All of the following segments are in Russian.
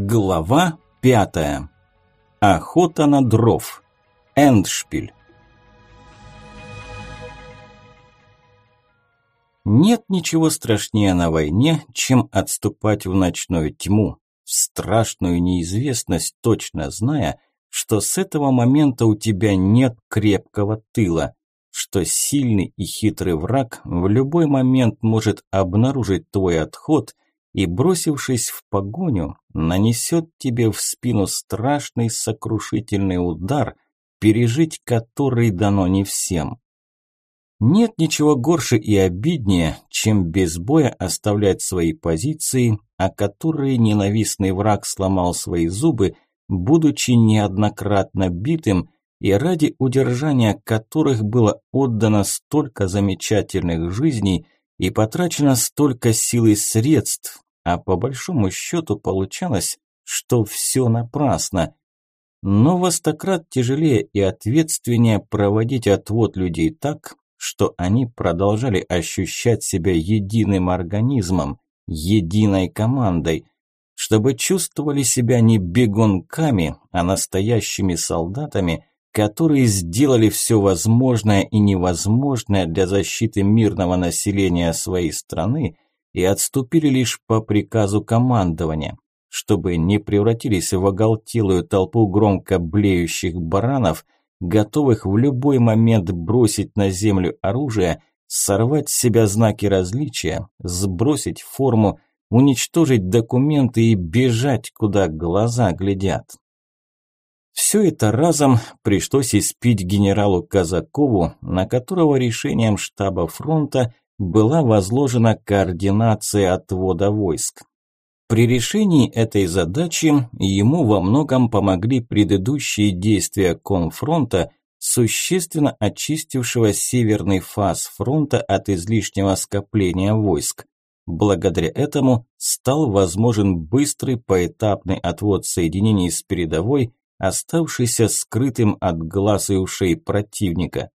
Глава пятая. Охота на дров. Эндшпиль. Нет ничего страшнее на войне, чем отступать в ночную тьму, в страшную неизвестность, точно зная, что с этого момента у тебя нет крепкого тыла, что сильный и хитрый враг в любой момент может обнаружить твой отход – и, бросившись в погоню, нанесет тебе в спину страшный сокрушительный удар, пережить который дано не всем. Нет ничего горше и обиднее, чем без боя оставлять свои позиции, о которые ненавистный враг сломал свои зубы, будучи неоднократно битым, и ради удержания которых было отдано столько замечательных жизней – и потрачено столько сил и средств, а по большому счету получалось, что все напрасно. Но во стократ тяжелее и ответственнее проводить отвод людей так, что они продолжали ощущать себя единым организмом, единой командой, чтобы чувствовали себя не бегунками, а настоящими солдатами, которые сделали все возможное и невозможное для защиты мирного населения своей страны и отступили лишь по приказу командования, чтобы не превратились в оголтелую толпу громко блеющих баранов, готовых в любой момент бросить на землю оружие, сорвать с себя знаки различия, сбросить форму, уничтожить документы и бежать, куда глаза глядят. Все это разом пришлось испить генералу Казакову, на которого решением штаба фронта была возложена координация отвода войск. При решении этой задачи ему во многом помогли предыдущие действия Комфронта, существенно очистившего северный фас фронта от излишнего скопления войск. Благодаря этому стал возможен быстрый поэтапный отвод соединений с передовой оставшийся скрытым от глаз и ушей противника.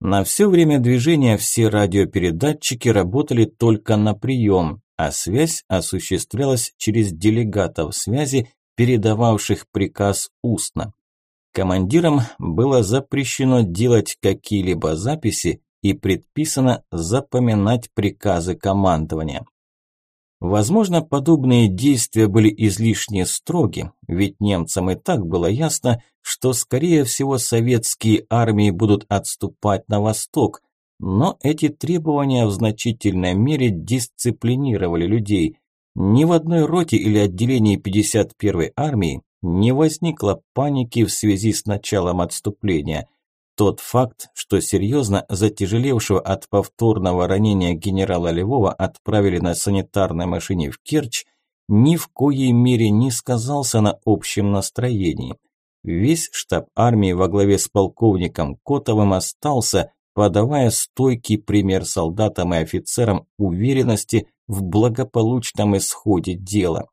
На все время движения все радиопередатчики работали только на прием, а связь осуществлялась через делегатов связи, передававших приказ устно. Командирам было запрещено делать какие-либо записи и предписано запоминать приказы командования. Возможно, подобные действия были излишне строги, ведь немцам и так было ясно, что, скорее всего, советские армии будут отступать на восток, но эти требования в значительной мере дисциплинировали людей. Ни в одной роте или отделении 51-й армии не возникло паники в связи с началом отступления – тот факт, что серьезно затяжелевшего от повторного ранения генерала Львова отправили на санитарной машине в Керчь, ни в коей мере не сказался на общем настроении. Весь штаб армии во главе с полковником Котовым остался, подавая стойкий пример солдатам и офицерам уверенности в благополучном исходе дела.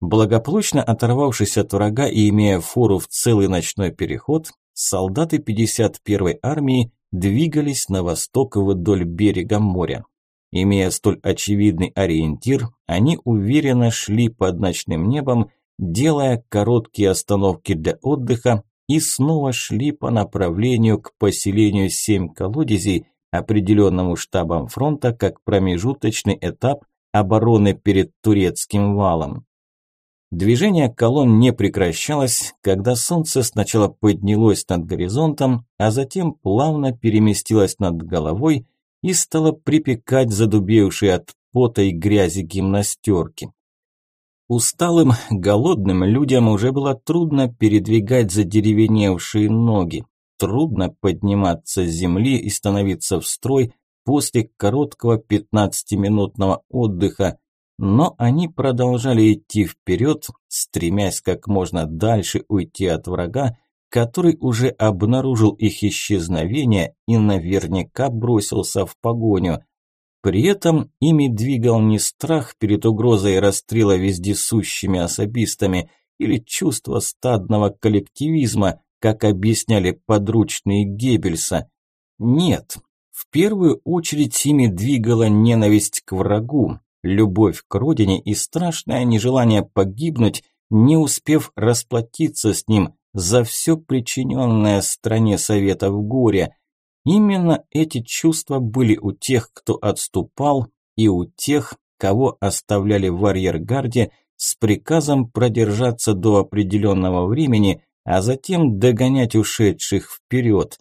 Благополучно оторвавшись от врага и имея фору в целый ночной переход, солдаты 51-й армии двигались на восток вдоль берега моря. Имея столь очевидный ориентир, они уверенно шли под ночным небом, делая короткие остановки для отдыха и снова шли по направлению к поселению семь колодезей, определенному штабом фронта как промежуточный этап обороны перед турецким валом. Движение колонн не прекращалось, когда солнце сначала поднялось над горизонтом, а затем плавно переместилось над головой и стало припекать задубевшие от пота и грязи гимнастерки. Усталым, голодным людям уже было трудно передвигать задеревеневшие ноги, трудно подниматься с земли и становиться в строй после короткого 15-минутного отдыха, но они продолжали идти вперед, стремясь как можно дальше уйти от врага, который уже обнаружил их исчезновение и наверняка бросился в погоню. При этом ими двигал не страх перед угрозой расстрела вездесущими особистами или чувство стадного коллективизма, как объясняли подручные Геббельса. Нет, в первую очередь ими двигала ненависть к врагу, любовь к родине и страшное нежелание погибнуть, не успев расплатиться с ним за все причиненное стране Советов горе. Именно эти чувства были у тех, кто отступал, и у тех, кого оставляли в арьергарде с приказом продержаться до определенного времени, а затем догонять ушедших вперед.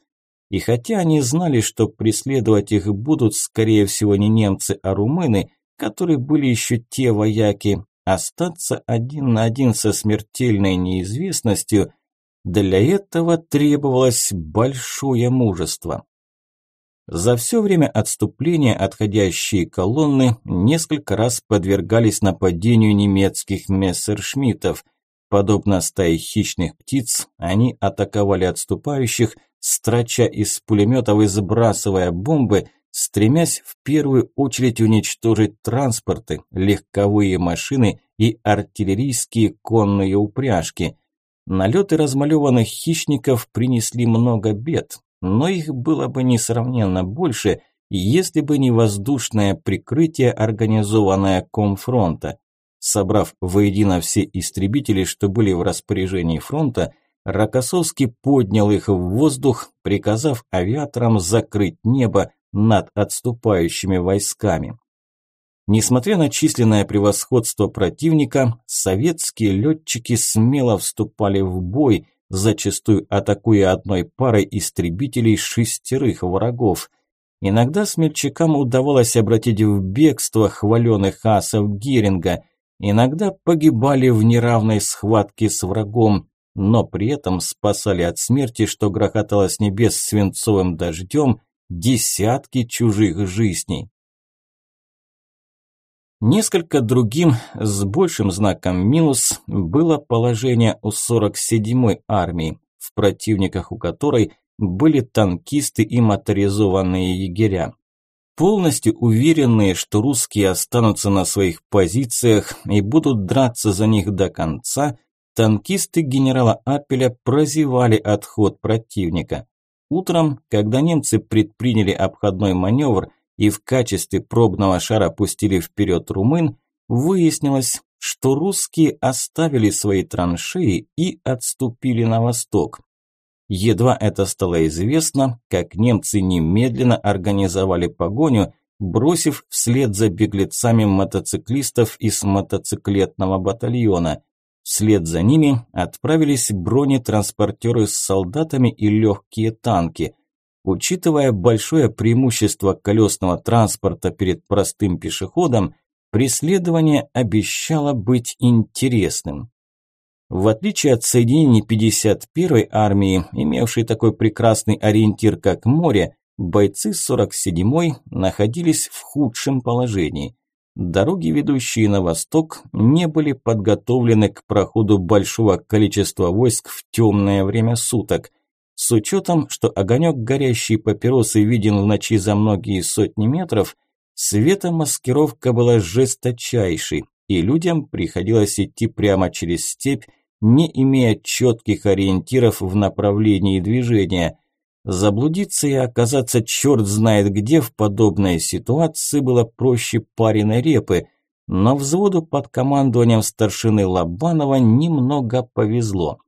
И хотя они знали, что преследовать их будут, скорее всего, не немцы, а румыны, которые были еще те вояки, остаться один на один со смертельной неизвестностью, для этого требовалось большое мужество. За все время отступления отходящие колонны несколько раз подвергались нападению немецких мессершмиттов. Подобно стае хищных птиц, они атаковали отступающих, строча из пулеметов и сбрасывая бомбы, стремясь в первую очередь уничтожить транспорты, легковые машины и артиллерийские конные упряжки. Налеты размалеванных хищников принесли много бед, но их было бы несравненно больше, если бы не воздушное прикрытие, организованное Комфронта. Собрав воедино все истребители, что были в распоряжении фронта, Рокоссовский поднял их в воздух, приказав авиаторам закрыть небо над отступающими войсками. Несмотря на численное превосходство противника, советские летчики смело вступали в бой, зачастую атакуя одной парой истребителей шестерых врагов. Иногда смельчакам удавалось обратить в бегство хваленых асов Геринга, иногда погибали в неравной схватке с врагом, но при этом спасали от смерти, что грохотало с небес свинцовым дождем, десятки чужих жизней. Несколько другим, с большим знаком минус, было положение у 47-й армии, в противниках у которой были танкисты и моторизованные егеря. Полностью уверенные, что русские останутся на своих позициях и будут драться за них до конца, танкисты генерала Апеля прозевали отход противника. Утром, когда немцы предприняли обходной маневр и в качестве пробного шара пустили вперед румын, выяснилось, что русские оставили свои траншеи и отступили на восток. Едва это стало известно, как немцы немедленно организовали погоню, бросив вслед за беглецами мотоциклистов из мотоциклетного батальона. Вслед за ними отправились бронетранспортеры с солдатами и легкие танки. Учитывая большое преимущество колесного транспорта перед простым пешеходом, преследование обещало быть интересным. В отличие от соединений 51-й армии, имевшей такой прекрасный ориентир, как море, бойцы 47-й находились в худшем положении – Дороги, ведущие на восток, не были подготовлены к проходу большого количества войск в темное время суток. С учетом, что огонек горящей папиросы виден в ночи за многие сотни метров, светомаскировка была жесточайшей, и людям приходилось идти прямо через степь, не имея четких ориентиров в направлении движения – Заблудиться и оказаться черт знает где в подобной ситуации было проще пареной репы, но взводу под командованием старшины Лобанова немного повезло.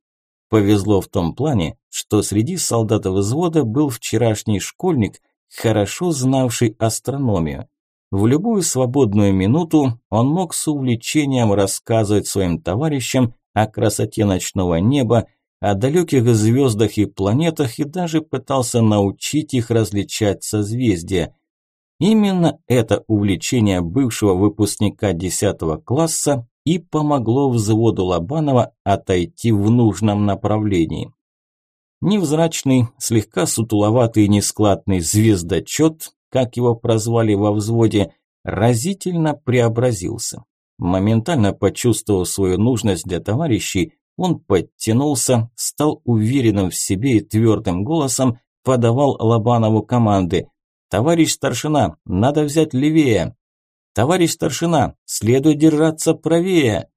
Повезло в том плане, что среди солдат взвода был вчерашний школьник, хорошо знавший астрономию. В любую свободную минуту он мог с увлечением рассказывать своим товарищам о красоте ночного неба, о далеких звездах и планетах и даже пытался научить их различать созвездия. Именно это увлечение бывшего выпускника 10 класса и помогло взводу Лобанова отойти в нужном направлении. Невзрачный, слегка сутуловатый и нескладный звездочет, как его прозвали во взводе, разительно преобразился. Моментально почувствовав свою нужность для товарищей, он подтянулся, стал уверенным в себе и твердым голосом подавал Лобанову команды. «Товарищ старшина, надо взять левее!» «Товарищ старшина, следует держаться правее!»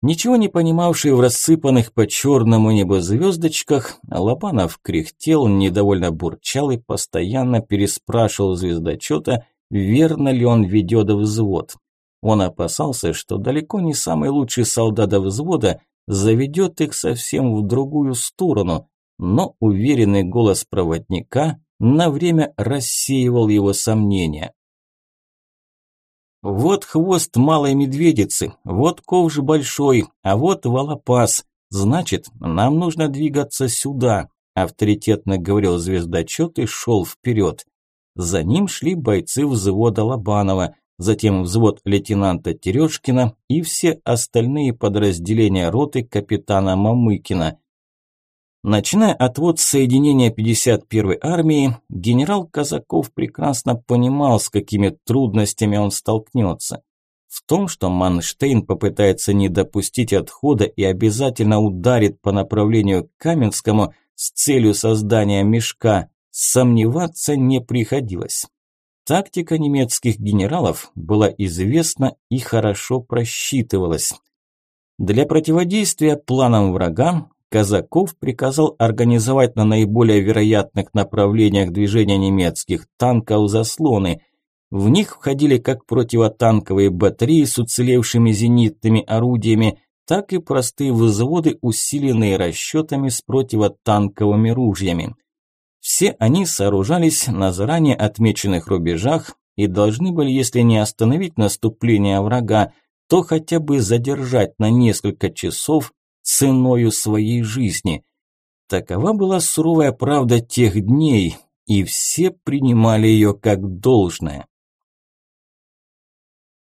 Ничего не понимавший в рассыпанных по черному небу звездочках, Лобанов кряхтел, недовольно бурчал и постоянно переспрашивал звездочета, верно ли он ведет взвод. Он опасался, что далеко не самый лучший солдат взвода заведет их совсем в другую сторону, но уверенный голос проводника на время рассеивал его сомнения. Вот хвост малой медведицы, вот ковш большой, а вот волопас. Значит, нам нужно двигаться сюда, авторитетно говорил звездочет и шел вперед. За ним шли бойцы взвода Лобанова, затем взвод лейтенанта Терешкина и все остальные подразделения роты капитана Мамыкина. Начиная отвод соединения 51-й армии, генерал Казаков прекрасно понимал, с какими трудностями он столкнется. В том, что Манштейн попытается не допустить отхода и обязательно ударит по направлению к Каменскому с целью создания мешка, сомневаться не приходилось. Тактика немецких генералов была известна и хорошо просчитывалась. Для противодействия планам врага Казаков приказал организовать на наиболее вероятных направлениях движения немецких танков заслоны. В них входили как противотанковые батареи с уцелевшими зенитными орудиями, так и простые взводы, усиленные расчетами с противотанковыми ружьями. Все они сооружались на заранее отмеченных рубежах и должны были, если не остановить наступление врага, то хотя бы задержать на несколько часов ценою своей жизни. Такова была суровая правда тех дней, и все принимали ее как должное.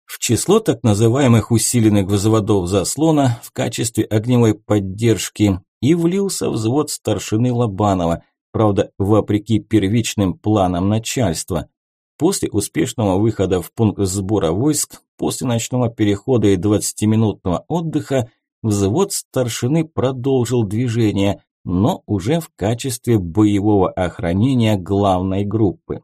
В число так называемых усиленных взводов заслона в качестве огневой поддержки и влился взвод старшины Лобанова, правда, вопреки первичным планам начальства. После успешного выхода в пункт сбора войск, после ночного перехода и 20-минутного отдыха, взвод старшины продолжил движение, но уже в качестве боевого охранения главной группы.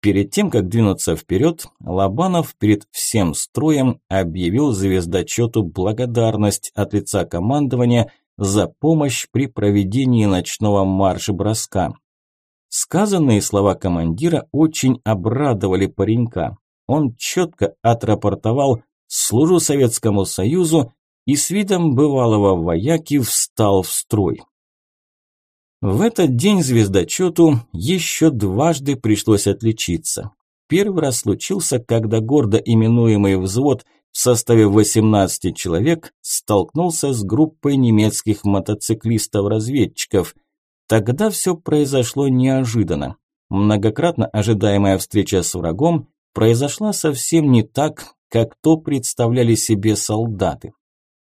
Перед тем, как двинуться вперед, Лобанов перед всем строем объявил звездочету благодарность от лица командования за помощь при проведении ночного марш-броска. Сказанные слова командира очень обрадовали паренька. Он четко отрапортовал «Служу Советскому Союзу» и с видом бывалого вояки встал в строй. В этот день звездочету еще дважды пришлось отличиться. Первый раз случился, когда гордо именуемый взвод в составе 18 человек столкнулся с группой немецких мотоциклистов-разведчиков. Тогда все произошло неожиданно. Многократно ожидаемая встреча с врагом произошла совсем не так, как то представляли себе солдаты.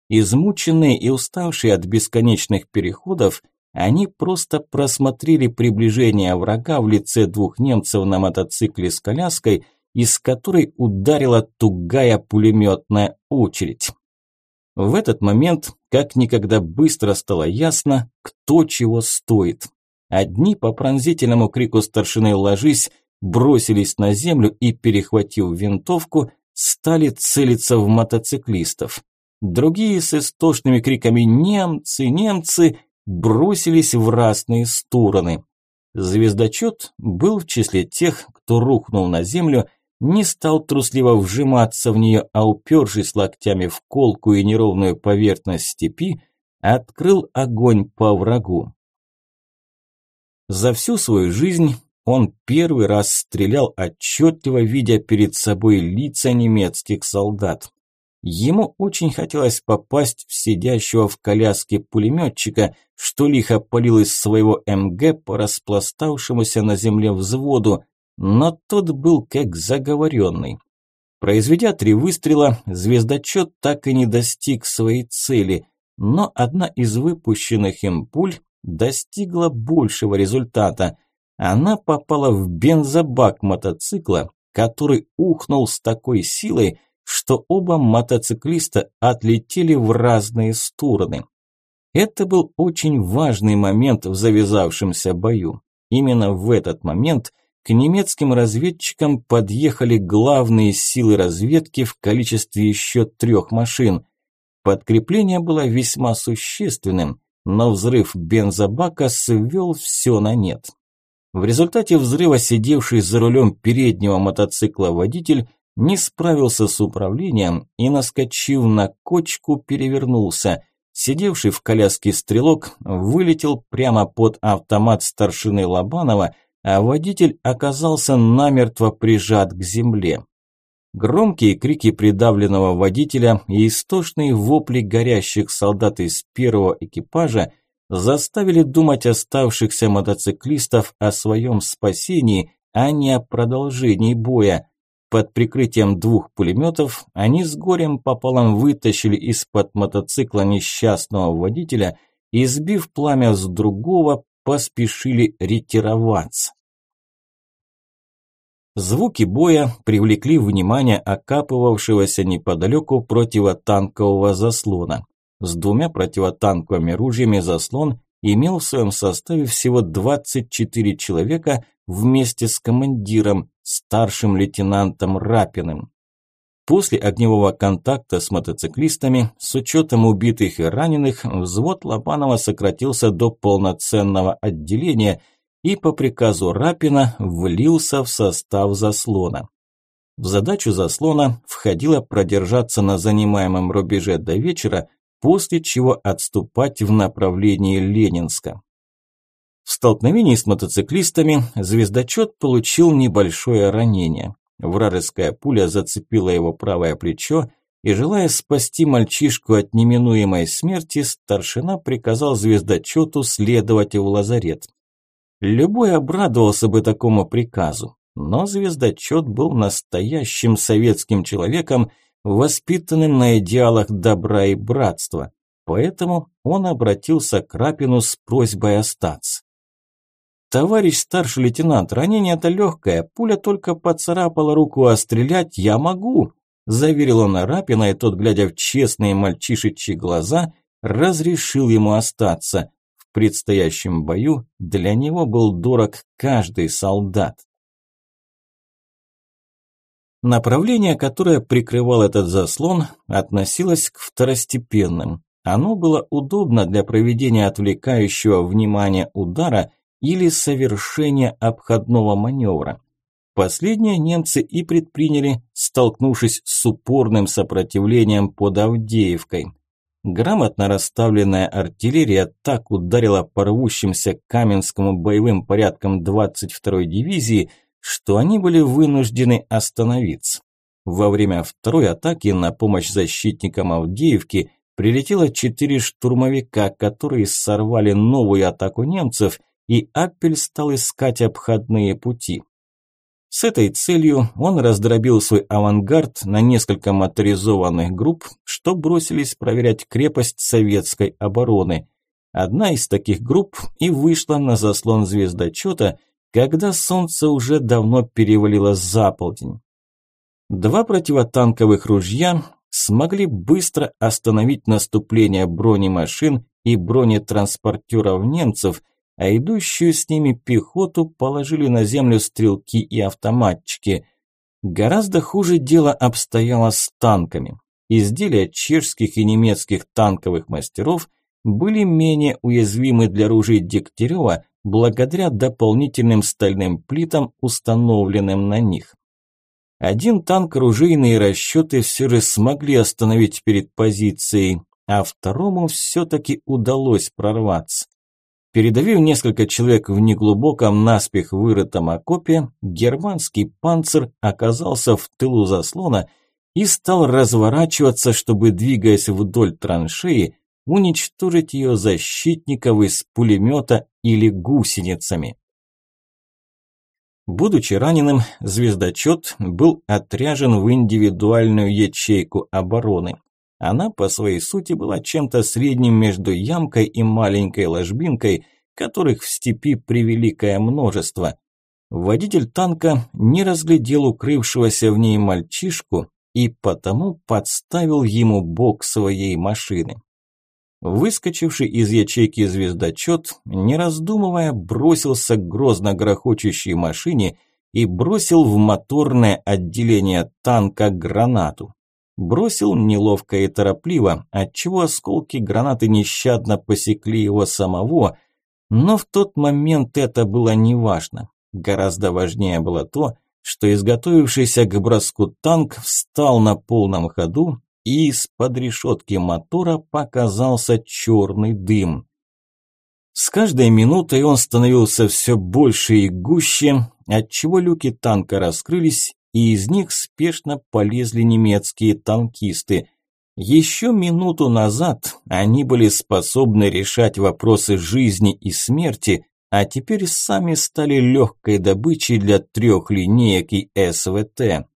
Измученные и уставшие от бесконечных переходов, они просто просмотрели приближение врага в лице двух немцев на мотоцикле с коляской, из которой ударила тугая пулеметная очередь. В этот момент, как никогда быстро стало ясно, кто чего стоит. Одни по пронзительному крику старшины «Ложись!» бросились на землю и, перехватив винтовку, стали целиться в мотоциклистов. Другие с истошными криками «Немцы! Немцы!» бросились в разные стороны. Звездочет был в числе тех, кто рухнул на землю, не стал трусливо вжиматься в нее, а упершись локтями в колку и неровную поверхность степи, открыл огонь по врагу. За всю свою жизнь он первый раз стрелял отчетливо, видя перед собой лица немецких солдат. Ему очень хотелось попасть в сидящего в коляске пулеметчика, что лихо полил из своего МГ по распластавшемуся на земле взводу, но тот был как заговоренный. Произведя три выстрела, звездочет так и не достиг своей цели, но одна из выпущенных им пуль достигла большего результата. Она попала в бензобак мотоцикла, который ухнул с такой силой, что оба мотоциклиста отлетели в разные стороны. Это был очень важный момент в завязавшемся бою. Именно в этот момент к немецким разведчикам подъехали главные силы разведки в количестве еще трех машин. Подкрепление было весьма существенным, но взрыв бензобака свел все на нет. В результате взрыва сидевший за рулем переднего мотоцикла водитель не справился с управлением и, наскочив на кочку, перевернулся. Сидевший в коляске стрелок вылетел прямо под автомат старшины Лобанова, а водитель оказался намертво прижат к земле. Громкие крики придавленного водителя и истошные вопли горящих солдат из первого экипажа заставили думать оставшихся мотоциклистов о своем спасении, а не о продолжении боя. Под прикрытием двух пулеметов они с горем пополам вытащили из-под мотоцикла несчастного водителя и, сбив пламя с другого, поспешили ретироваться. Звуки боя привлекли внимание окапывавшегося неподалеку противотанкового заслона. С двумя противотанковыми ружьями заслон имел в своем составе всего 24 человека вместе с командиром, старшим лейтенантом Рапиным. После огневого контакта с мотоциклистами, с учетом убитых и раненых, взвод Лобанова сократился до полноценного отделения – и по приказу Рапина влился в состав заслона. В задачу заслона входило продержаться на занимаемом рубеже до вечера, после чего отступать в направлении Ленинска. В столкновении с мотоциклистами звездочет получил небольшое ранение. Вражеская пуля зацепила его правое плечо, и желая спасти мальчишку от неминуемой смерти, старшина приказал звездочету следовать в лазарет. Любой обрадовался бы такому приказу, но звездочет был настоящим советским человеком, воспитанным на идеалах добра и братства, поэтому он обратился к Рапину с просьбой остаться. «Товарищ старший лейтенант, ранение-то легкое, пуля только поцарапала руку, а стрелять я могу», заверил он Рапина, и тот, глядя в честные мальчишечьи глаза, разрешил ему остаться предстоящем бою для него был дорог каждый солдат. Направление, которое прикрывал этот заслон, относилось к второстепенным. Оно было удобно для проведения отвлекающего внимания удара или совершения обходного маневра. Последнее немцы и предприняли, столкнувшись с упорным сопротивлением под Авдеевкой. Грамотно расставленная артиллерия так ударила по рвущимся Каменскому боевым порядкам 22-й дивизии, что они были вынуждены остановиться. Во время второй атаки на помощь защитникам Авдеевки прилетело четыре штурмовика, которые сорвали новую атаку немцев, и Аппель стал искать обходные пути. С этой целью он раздробил свой авангард на несколько моторизованных групп, что бросились проверять крепость советской обороны. Одна из таких групп и вышла на заслон звездочета, когда солнце уже давно перевалило за полдень. Два противотанковых ружья смогли быстро остановить наступление бронемашин и бронетранспортеров немцев – а идущую с ними пехоту положили на землю стрелки и автоматчики. Гораздо хуже дело обстояло с танками. Изделия чешских и немецких танковых мастеров были менее уязвимы для ружей Дегтярева благодаря дополнительным стальным плитам, установленным на них. Один танк ружейные расчеты все же смогли остановить перед позицией, а второму все-таки удалось прорваться. Передавив несколько человек в неглубоком наспех вырытом окопе, германский панцир оказался в тылу заслона и стал разворачиваться, чтобы, двигаясь вдоль траншеи, уничтожить ее защитников из пулемета или гусеницами. Будучи раненым, звездочет был отряжен в индивидуальную ячейку обороны. Она по своей сути была чем-то средним между ямкой и маленькой ложбинкой, которых в степи превеликое множество. Водитель танка не разглядел укрывшегося в ней мальчишку и потому подставил ему бок своей машины. Выскочивший из ячейки звездочет, не раздумывая, бросился к грозно грохочущей машине и бросил в моторное отделение танка гранату. Бросил неловко и торопливо, отчего осколки гранаты нещадно посекли его самого, но в тот момент это было неважно. Гораздо важнее было то, что изготовившийся к броску танк встал на полном ходу, и из-под решетки мотора показался черный дым. С каждой минутой он становился все больше и гуще, отчего люки танка раскрылись, и из них спешно полезли немецкие танкисты. Еще минуту назад они были способны решать вопросы жизни и смерти, а теперь сами стали легкой добычей для трех линеек и СВТ.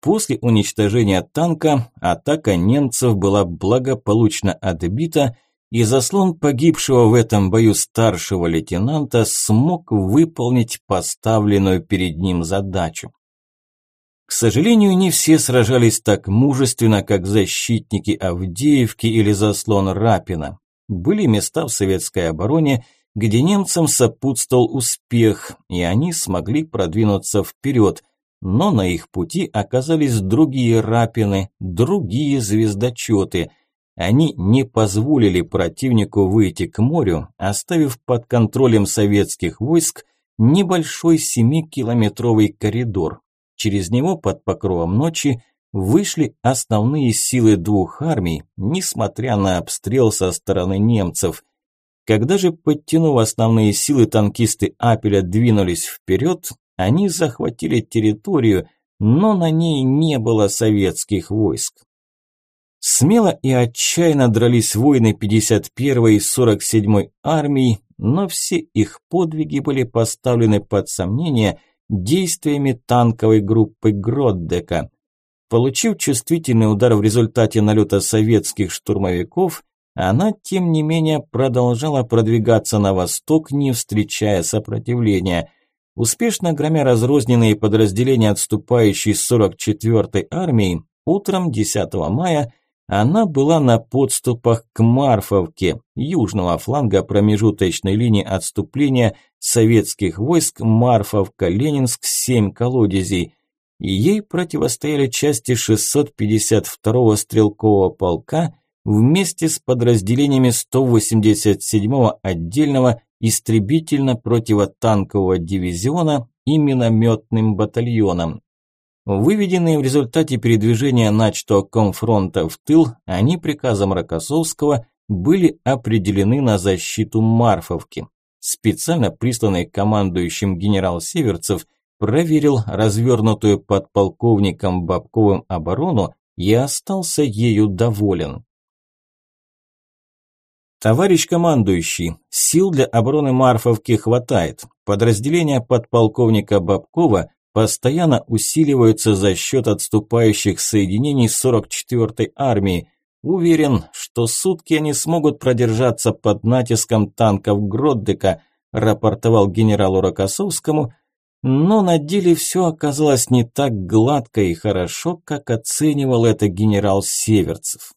После уничтожения танка атака немцев была благополучно отбита, и заслон погибшего в этом бою старшего лейтенанта смог выполнить поставленную перед ним задачу. Сожалению, не все сражались так мужественно, как защитники Авдеевки или заслон Рапина. Были места в советской обороне, где немцам сопутствовал успех, и они смогли продвинуться вперед, но на их пути оказались другие рапины, другие звездочеты. Они не позволили противнику выйти к морю, оставив под контролем советских войск небольшой семикилометровый коридор. Через него под покровом ночи вышли основные силы двух армий, несмотря на обстрел со стороны немцев – когда же, подтянув основные силы, танкисты Апеля двинулись вперед, они захватили территорию, но на ней не было советских войск. Смело и отчаянно дрались воины 51-й и 47-й армии, но все их подвиги были поставлены под сомнение действиями танковой группы Гроддека. Получив чувствительный удар в результате налета советских штурмовиков, она, тем не менее, продолжала продвигаться на восток, не встречая сопротивления. Успешно громя разрозненные подразделения отступающей 44-й армии, утром 10 мая она была на подступах к Марфовке, южного фланга промежуточной линии отступления советских войск Марфовка-Ленинск, 7 колодезей. И ей противостояли части 652-го стрелкового полка – вместе с подразделениями 187-го отдельного истребительно-противотанкового дивизиона и минометным батальоном. Выведенные в результате передвижения начатого комфронта в тыл, они приказом Рокоссовского были определены на защиту Марфовки. Специально присланный командующим генерал Северцев проверил развернутую подполковником Бабковым оборону и остался ею доволен. Товарищ командующий, сил для обороны Марфовки хватает. Подразделения подполковника Бабкова постоянно усиливаются за счет отступающих соединений 44-й армии. Уверен, что сутки они смогут продержаться под натиском танков Гроддека, рапортовал генералу Рокоссовскому, но на деле все оказалось не так гладко и хорошо, как оценивал это генерал Северцев.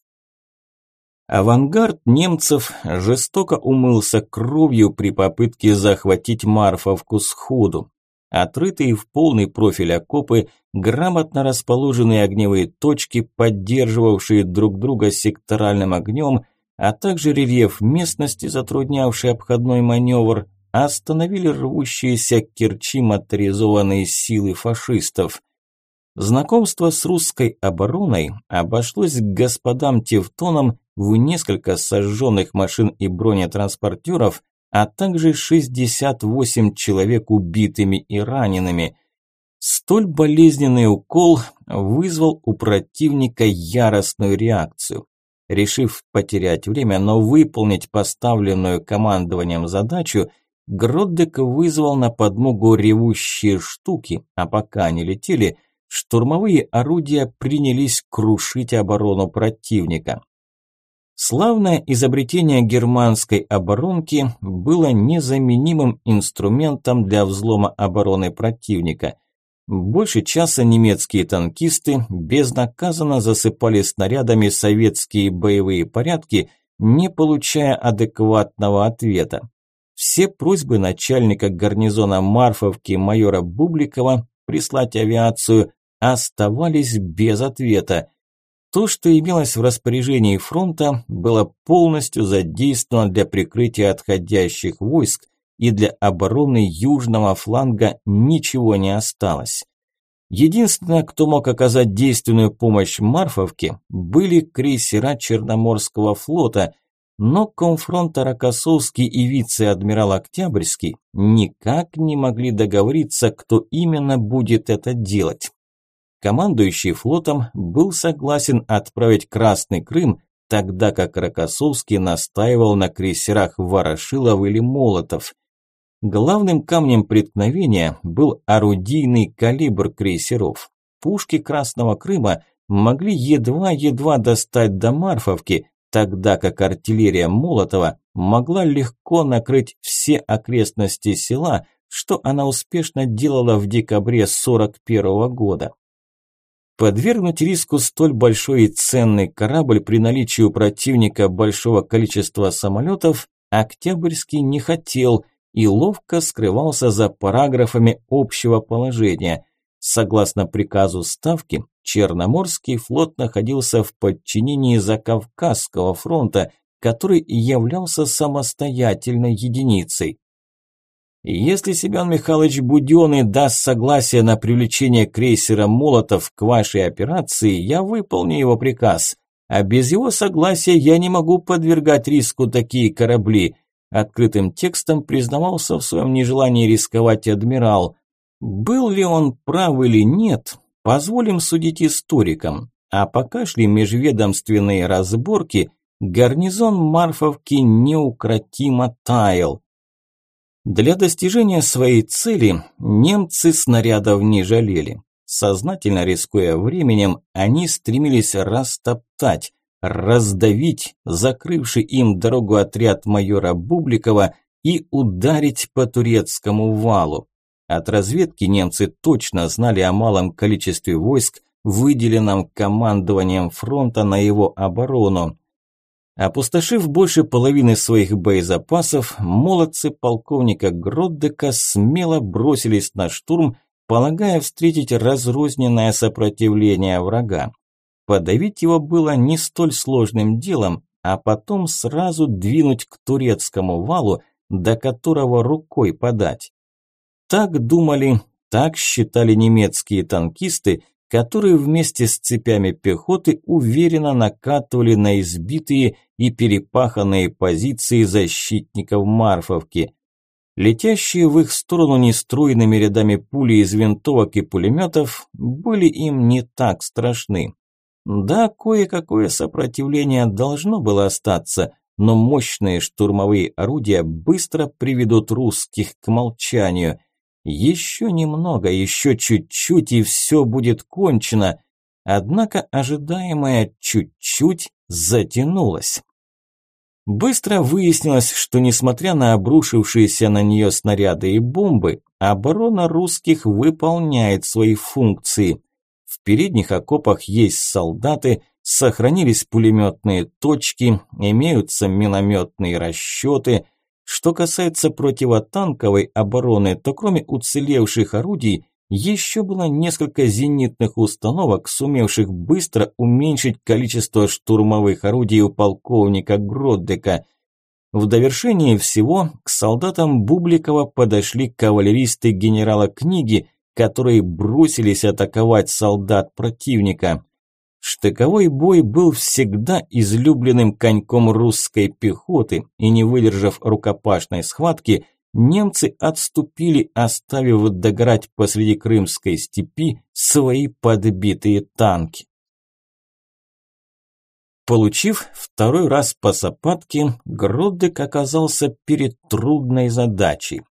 Авангард немцев жестоко умылся кровью при попытке захватить Марфовку сходу. Отрытые в полный профиль окопы, грамотно расположенные огневые точки, поддерживавшие друг друга секторальным огнем, а также рельеф местности, затруднявший обходной маневр, остановили рвущиеся к Керчи моторизованные силы фашистов. Знакомство с русской обороной обошлось господам Тевтонам в несколько сожженных машин и бронетранспортеров, а также 68 человек убитыми и ранеными. Столь болезненный укол вызвал у противника яростную реакцию. Решив потерять время, но выполнить поставленную командованием задачу, Гроддек вызвал на подмогу ревущие штуки, а пока они летели, штурмовые орудия принялись крушить оборону противника. Славное изобретение германской оборонки было незаменимым инструментом для взлома обороны противника. Больше часа немецкие танкисты безнаказанно засыпали снарядами советские боевые порядки, не получая адекватного ответа. Все просьбы начальника гарнизона Марфовки майора Бубликова прислать авиацию оставались без ответа – то, что имелось в распоряжении фронта, было полностью задействовано для прикрытия отходящих войск, и для обороны южного фланга ничего не осталось. Единственное, кто мог оказать действенную помощь Марфовке, были крейсера Черноморского флота, но комфронта Рокоссовский и вице-адмирал Октябрьский никак не могли договориться, кто именно будет это делать. Командующий флотом был согласен отправить Красный Крым, тогда как Рокоссовский настаивал на крейсерах Ворошилов или Молотов – Главным камнем преткновения был орудийный калибр крейсеров. Пушки Красного Крыма могли едва-едва достать до Марфовки, тогда как артиллерия Молотова могла легко накрыть все окрестности села, что она успешно делала в декабре 41 года. Подвергнуть риску столь большой и ценный корабль при наличии у противника большого количества самолетов Октябрьский не хотел – и ловко скрывался за параграфами общего положения. Согласно приказу Ставки, Черноморский флот находился в подчинении Закавказского фронта, который являлся самостоятельной единицей. Если Семен Михайлович Буденный даст согласие на привлечение крейсера «Молотов» к вашей операции, я выполню его приказ. А без его согласия я не могу подвергать риску такие корабли. Открытым текстом признавался в своем нежелании рисковать адмирал. Был ли он прав или нет, позволим судить историкам. А пока шли межведомственные разборки, гарнизон Марфовки неукротимо таял. Для достижения своей цели немцы снарядов не жалели. Сознательно рискуя временем, они стремились растоптать, раздавить закрывший им дорогу отряд майора Бубликова и ударить по турецкому валу. От разведки немцы точно знали о малом количестве войск, выделенном командованием фронта на его оборону. Опустошив больше половины своих боезапасов, молодцы полковника Гроддека смело бросились на штурм, полагая встретить разрозненное сопротивление врага. Подавить его было не столь сложным делом, а потом сразу двинуть к турецкому валу, до которого рукой подать. Так думали, так считали немецкие танкисты, которые вместе с цепями пехоты уверенно накатывали на избитые и перепаханные позиции защитников Марфовки. Летящие в их сторону нестроенными рядами пули из винтовок и пулеметов были им не так страшны. Да, кое-какое сопротивление должно было остаться, но мощные штурмовые орудия быстро приведут русских к молчанию. Еще немного, еще чуть-чуть, и все будет кончено. Однако ожидаемое чуть-чуть затянулось. Быстро выяснилось, что несмотря на обрушившиеся на нее снаряды и бомбы, оборона русских выполняет свои функции. В передних окопах есть солдаты, сохранились пулеметные точки, имеются минометные расчеты. Что касается противотанковой обороны, то кроме уцелевших орудий, еще было несколько зенитных установок, сумевших быстро уменьшить количество штурмовых орудий у полковника Гроддека. В довершение всего к солдатам Бубликова подошли кавалеристы генерала Книги, которые бросились атаковать солдат противника. Штыковой бой был всегда излюбленным коньком русской пехоты, и не выдержав рукопашной схватки, немцы отступили, оставив догорать посреди крымской степи свои подбитые танки. Получив второй раз по сапатке, Гродек оказался перед трудной задачей.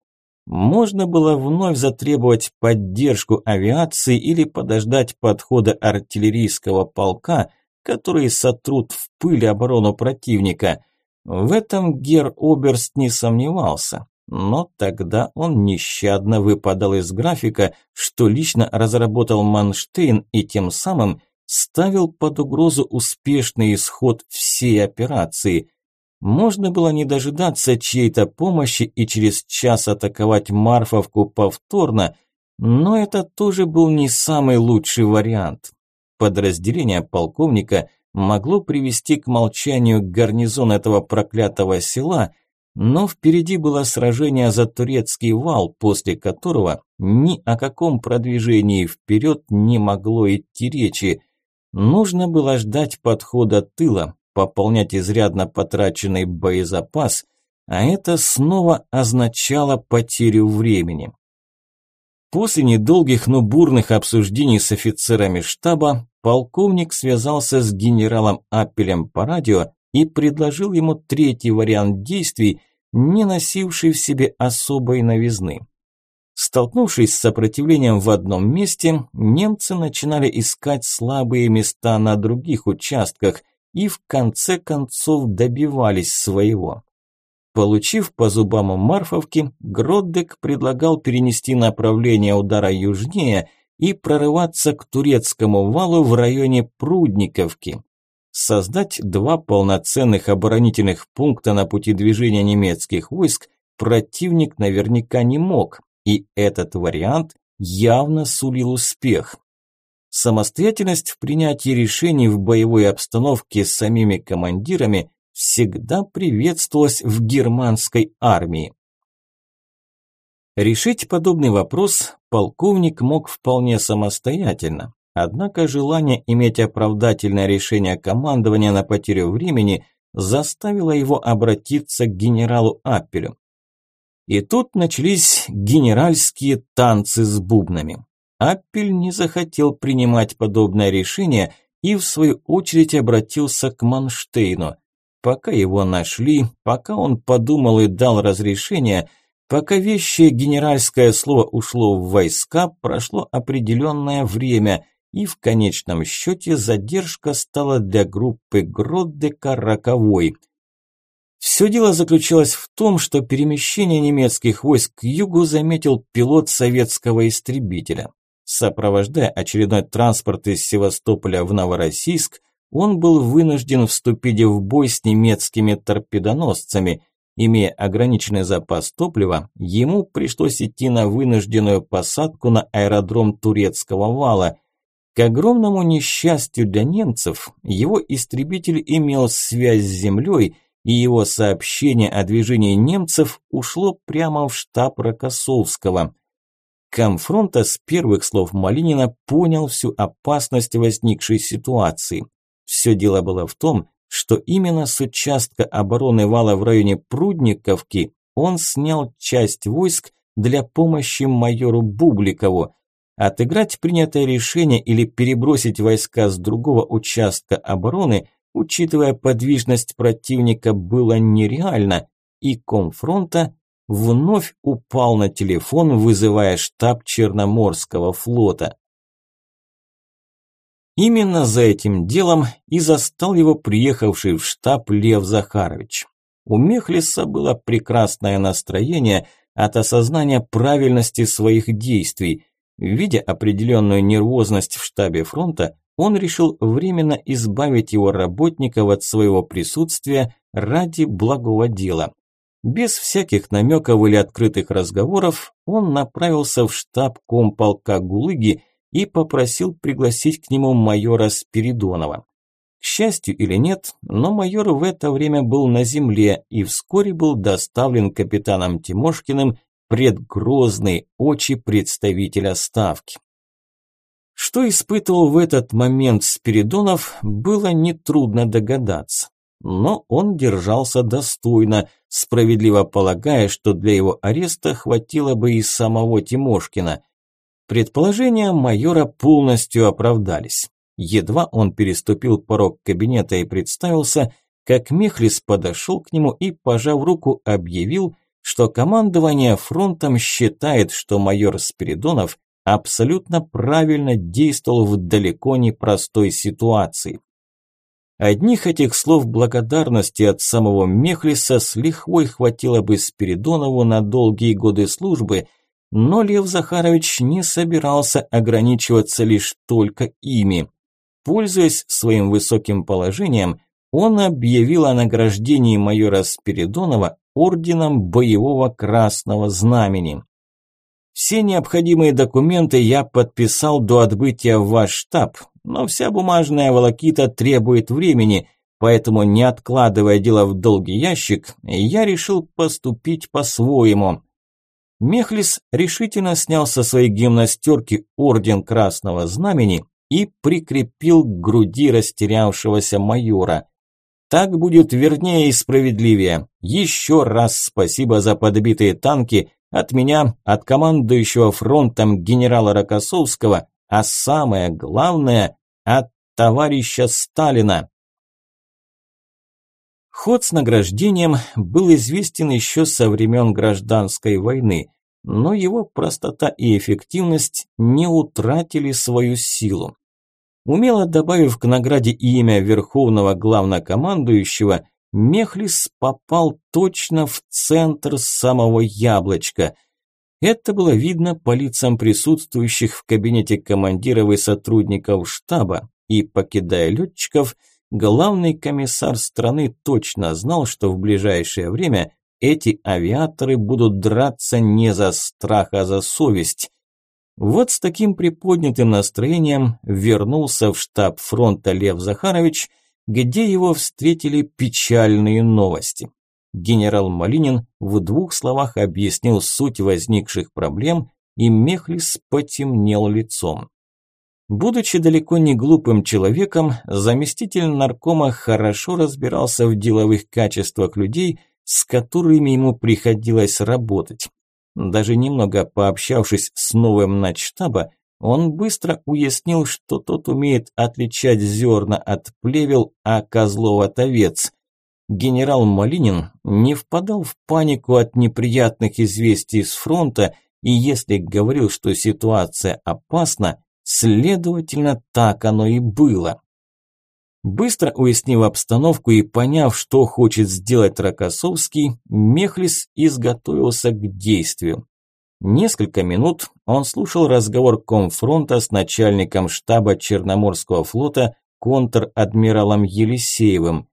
Можно было вновь затребовать поддержку авиации или подождать подхода артиллерийского полка, которые сотрут в пыль оборону противника. В этом Гер Оберст не сомневался, но тогда он нещадно выпадал из графика, что лично разработал Манштейн и тем самым ставил под угрозу успешный исход всей операции – можно было не дожидаться чьей-то помощи и через час атаковать Марфовку повторно, но это тоже был не самый лучший вариант. Подразделение полковника могло привести к молчанию гарнизон этого проклятого села, но впереди было сражение за турецкий вал, после которого ни о каком продвижении вперед не могло идти речи. Нужно было ждать подхода тыла, пополнять изрядно потраченный боезапас, а это снова означало потерю времени. После недолгих, но бурных обсуждений с офицерами штаба, полковник связался с генералом Аппелем по радио и предложил ему третий вариант действий, не носивший в себе особой новизны. Столкнувшись с сопротивлением в одном месте, немцы начинали искать слабые места на других участках и в конце концов добивались своего. Получив по зубам Марфовки, Гроддек предлагал перенести направление удара южнее и прорываться к турецкому валу в районе Прудниковки. Создать два полноценных оборонительных пункта на пути движения немецких войск противник наверняка не мог, и этот вариант явно сулил успех. Самостоятельность в принятии решений в боевой обстановке с самими командирами всегда приветствовалась в германской армии. Решить подобный вопрос полковник мог вполне самостоятельно, однако желание иметь оправдательное решение командования на потерю времени заставило его обратиться к генералу Аппелю. И тут начались генеральские танцы с бубнами. Аппель не захотел принимать подобное решение и в свою очередь обратился к Манштейну – Пока его нашли, пока он подумал и дал разрешение, пока вещее генеральское слово ушло в войска, прошло определенное время, и в конечном счете задержка стала для группы Гроддека роковой. Все дело заключалось в том, что перемещение немецких войск к югу заметил пилот советского истребителя. Сопровождая очередной транспорт из Севастополя в Новороссийск, он был вынужден вступить в бой с немецкими торпедоносцами. Имея ограниченный запас топлива, ему пришлось идти на вынужденную посадку на аэродром турецкого вала. К огромному несчастью для немцев, его истребитель имел связь с землей, и его сообщение о движении немцев ушло прямо в штаб Рокоссовского. Комфронта с первых слов Малинина понял всю опасность возникшей ситуации. Все дело было в том, что именно с участка обороны вала в районе Прудниковки он снял часть войск для помощи майору Бубликову. Отыграть принятое решение или перебросить войска с другого участка обороны, учитывая подвижность противника, было нереально, и комфронта вновь упал на телефон, вызывая штаб Черноморского флота. Именно за этим делом и застал его приехавший в штаб Лев Захарович. У Мехлиса было прекрасное настроение от осознания правильности своих действий. Видя определенную нервозность в штабе фронта, он решил временно избавить его работников от своего присутствия ради благого дела. Без всяких намеков или открытых разговоров он направился в штаб комполка Гулыги и попросил пригласить к нему майора Спиридонова. К счастью или нет, но майор в это время был на земле и вскоре был доставлен капитаном Тимошкиным пред грозные очи представителя Ставки. Что испытывал в этот момент Спиридонов, было нетрудно догадаться. Но он держался достойно, справедливо полагая, что для его ареста хватило бы и самого Тимошкина. Предположения майора полностью оправдались. Едва он переступил порог кабинета и представился, как Мехлис подошел к нему и, пожав руку, объявил, что командование фронтом считает, что майор Спиридонов абсолютно правильно действовал в далеко не простой ситуации. Одних этих слов благодарности от самого Мехлиса с лихвой хватило бы Спиридонову на долгие годы службы, но Лев Захарович не собирался ограничиваться лишь только ими. Пользуясь своим высоким положением, он объявил о награждении майора Спиридонова орденом боевого красного знамени. Все необходимые документы я подписал до отбытия в ваш штаб, но вся бумажная волокита требует времени, Поэтому, не откладывая дело в долгий ящик, я решил поступить по-своему. Мехлис решительно снял со своей гимнастерки орден Красного Знамени и прикрепил к груди растерявшегося майора. Так будет вернее и справедливее. Еще раз спасибо за подбитые танки от меня, от командующего фронтом генерала Рокоссовского, а самое главное – от товарища Сталина. Ход с награждением был известен еще со времен гражданской войны, но его простота и эффективность не утратили свою силу. Умело добавив к награде имя верховного главнокомандующего, Мехлис попал точно в центр самого яблочка. Это было видно по лицам присутствующих в кабинете командиров и сотрудников штаба, и, покидая летчиков, главный комиссар страны точно знал, что в ближайшее время эти авиаторы будут драться не за страх, а за совесть. Вот с таким приподнятым настроением вернулся в штаб фронта Лев Захарович, где его встретили печальные новости. Генерал Малинин в двух словах объяснил суть возникших проблем, и Мехлис потемнел лицом. Будучи далеко не глупым человеком, заместитель наркома хорошо разбирался в деловых качествах людей, с которыми ему приходилось работать. Даже немного пообщавшись с новым начштаба, он быстро уяснил, что тот умеет отличать зерна от плевел, а козлов от овец. Генерал Малинин не впадал в панику от неприятных известий с фронта, и если говорил, что ситуация опасна, следовательно, так оно и было. Быстро уяснив обстановку и поняв, что хочет сделать Рокоссовский, Мехлис изготовился к действию. Несколько минут он слушал разговор комфронта с начальником штаба Черноморского флота контр-адмиралом Елисеевым.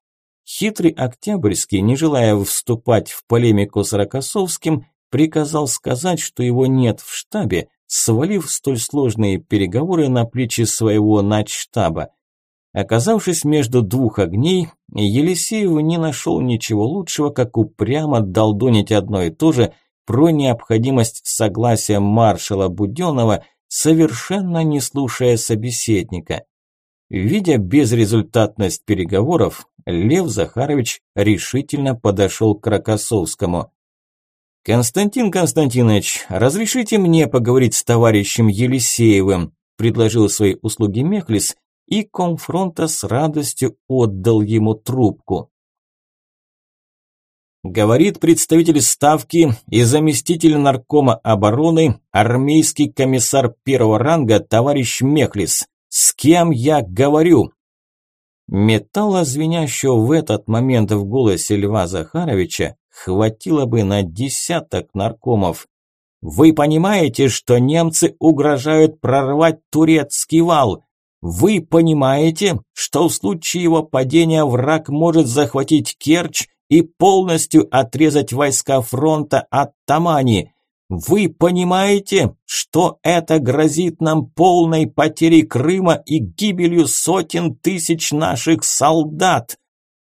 Хитрый Октябрьский, не желая вступать в полемику с Рокоссовским, приказал сказать, что его нет в штабе, свалив столь сложные переговоры на плечи своего начштаба – Оказавшись между двух огней, Елисеев не нашел ничего лучшего, как упрямо долдонить одно и то же про необходимость согласия маршала Буденова, совершенно не слушая собеседника. Видя безрезультатность переговоров, Лев Захарович решительно подошел к Рокоссовскому. «Константин Константинович, разрешите мне поговорить с товарищем Елисеевым?» предложил свои услуги Мехлис, и Комфронта с радостью отдал ему трубку. Говорит представитель Ставки и заместитель наркома обороны, армейский комиссар первого ранга товарищ Мехлис. С кем я говорю? Металла, звенящего в этот момент в голосе Льва Захаровича, хватило бы на десяток наркомов. Вы понимаете, что немцы угрожают прорвать турецкий вал? Вы понимаете, что в случае его падения враг может захватить Керчь и полностью отрезать войска фронта от Тамани? Вы понимаете, что это грозит нам полной потерей Крыма и гибелью сотен тысяч наших солдат?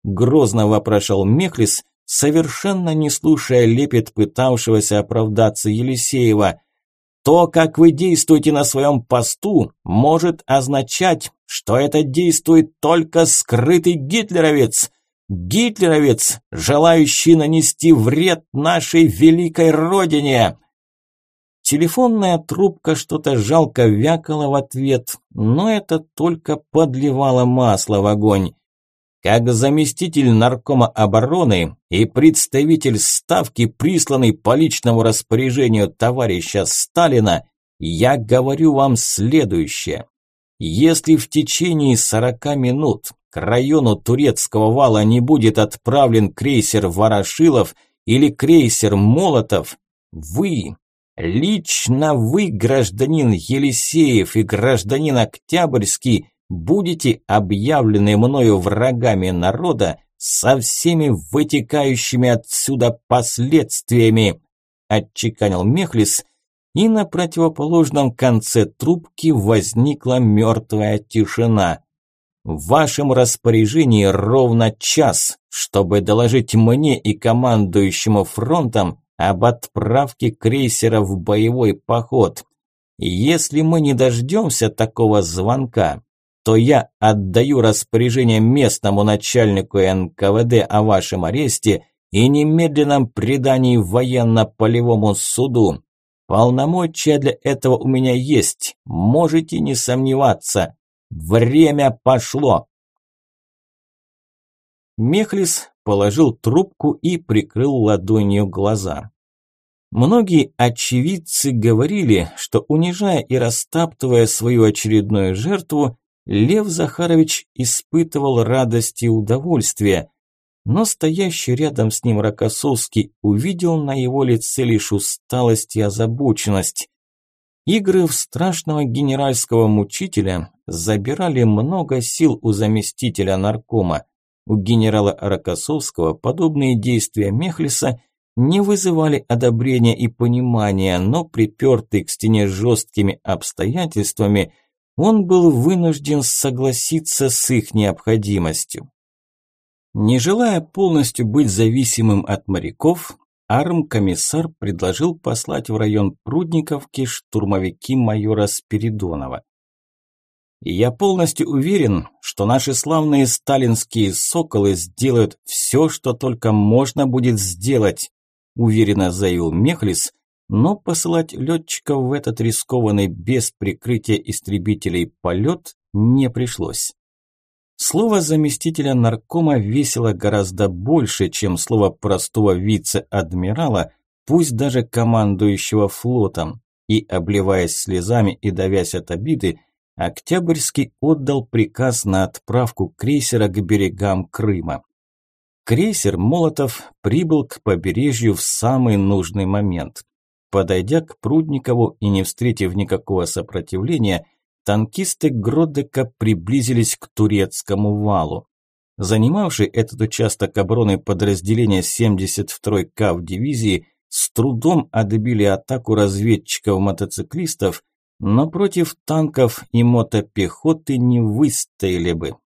Грозно вопрошал Мехлис, совершенно не слушая лепет пытавшегося оправдаться Елисеева. То, как вы действуете на своем посту, может означать, что это действует только скрытый гитлеровец. Гитлеровец, желающий нанести вред нашей великой родине. Телефонная трубка что-то жалко вякала в ответ, но это только подливало масло в огонь. Как заместитель наркома обороны и представитель ставки, присланный по личному распоряжению товарища Сталина, я говорю вам следующее. Если в течение 40 минут к району турецкого вала не будет отправлен крейсер Ворошилов или крейсер Молотов, вы, лично вы, гражданин Елисеев и гражданин Октябрьский, будете объявлены мною врагами народа со всеми вытекающими отсюда последствиями, отчеканил Мехлис, и на противоположном конце трубки возникла мертвая тишина. В вашем распоряжении ровно час, чтобы доложить мне и командующему фронтом об отправке крейсера в боевой поход. Если мы не дождемся такого звонка, то я отдаю распоряжение местному начальнику НКВД о вашем аресте и немедленном предании военно-полевому суду. Полномочия для этого у меня есть, можете не сомневаться. Время пошло. Мехлис положил трубку и прикрыл ладонью глаза. Многие очевидцы говорили, что унижая и растаптывая свою очередную жертву, Лев Захарович испытывал радость и удовольствие, но стоящий рядом с ним Рокоссовский увидел на его лице лишь усталость и озабоченность. Игры в страшного генеральского мучителя забирали много сил у заместителя наркома. У генерала Рокоссовского подобные действия Мехлиса не вызывали одобрения и понимания, но припертый к стене жесткими обстоятельствами, он был вынужден согласиться с их необходимостью. Не желая полностью быть зависимым от моряков, арм-комиссар предложил послать в район Прудниковки штурмовики майора Спиридонова. Я полностью уверен, что наши славные сталинские соколы сделают все, что только можно будет сделать, уверенно заявил Мехлис, но посылать летчиков в этот рискованный без прикрытия истребителей полет не пришлось. Слово заместителя наркома весило гораздо больше, чем слово простого вице-адмирала, пусть даже командующего флотом. И, обливаясь слезами и давясь от обиды, Октябрьский отдал приказ на отправку крейсера к берегам Крыма. Крейсер «Молотов» прибыл к побережью в самый нужный момент. Подойдя к Прудникову и не встретив никакого сопротивления, танкисты Гродека приблизились к турецкому валу. Занимавший этот участок обороны подразделения 72-й КАВ дивизии с трудом отбили атаку разведчиков-мотоциклистов, но против танков и мотопехоты не выстояли бы.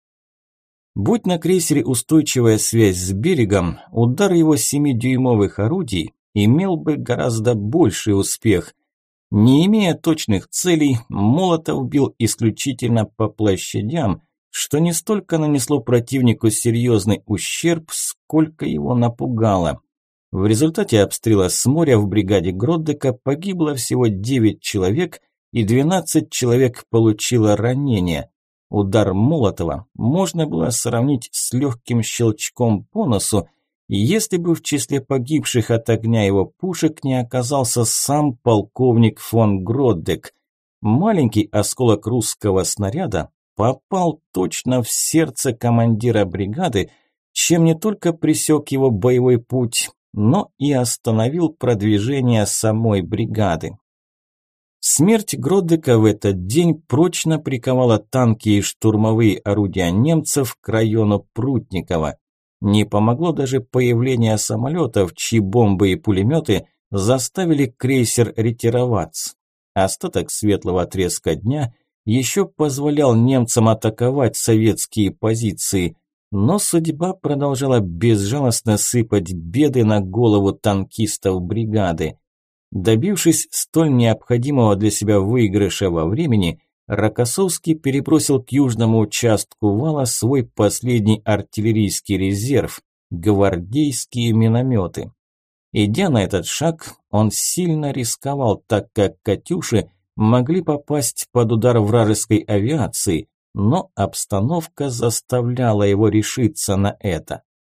Будь на крейсере устойчивая связь с берегом, удар его 7-дюймовых орудий имел бы гораздо больший успех – не имея точных целей, Молотов бил исключительно по площадям, что не столько нанесло противнику серьезный ущерб, сколько его напугало. В результате обстрела с моря в бригаде Гроддека погибло всего 9 человек и 12 человек получило ранения. Удар Молотова можно было сравнить с легким щелчком по носу, если бы в числе погибших от огня его пушек не оказался сам полковник фон Гроддек. Маленький осколок русского снаряда попал точно в сердце командира бригады, чем не только пресек его боевой путь, но и остановил продвижение самой бригады. Смерть Гродека в этот день прочно приковала танки и штурмовые орудия немцев к району Прутникова. Не помогло даже появление самолетов, чьи бомбы и пулеметы заставили крейсер ретироваться. Остаток светлого отрезка дня еще позволял немцам атаковать советские позиции, но судьба продолжала безжалостно сыпать беды на голову танкистов бригады. Добившись столь необходимого для себя выигрыша во времени, Рокоссовский перебросил к южному участку вала свой последний артиллерийский резерв – гвардейские минометы. Идя на этот шаг, он сильно рисковал, так как «Катюши» могли попасть под удар вражеской авиации, но обстановка заставляла его решиться на это.